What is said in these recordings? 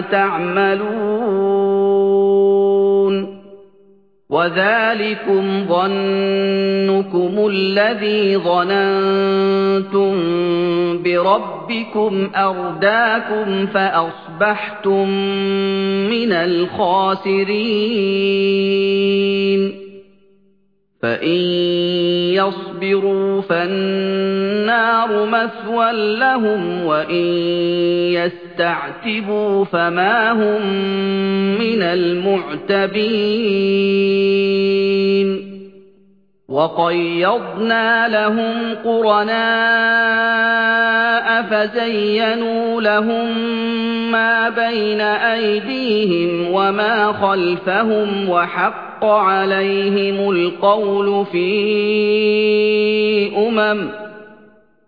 تعملون وذلكم ظنكم الذي ظننتم بربكم أرداكم فأصبحتم من الخاسرين فإن يصبروا فالنار مثوى لهم وإن يستعتبوا فما هم من المعتبين وقيضنا لهم قرناء فزينوا لهم ما بين أيديهم وما خلفهم وحق عليهم القول في أمم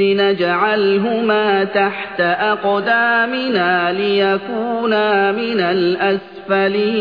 نجعلهما تحت أقدامنا ليكونا من الأسفلين.